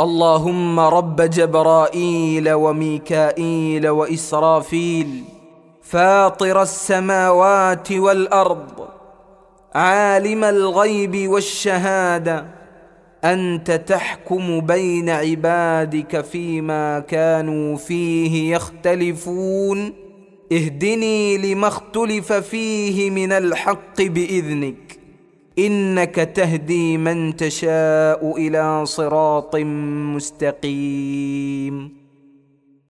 اللهم رب جبرائيل وميكائيل وإسرافيل فاطر السماوات والأرض عالم الغيب والشهادة أنت تحكم بين عبادك فيما كانوا فيه يختلفون اهدني لما اختلف فيه من الحق بإذنك. إنك تهدي من تشاء إلى صراط مستقيم.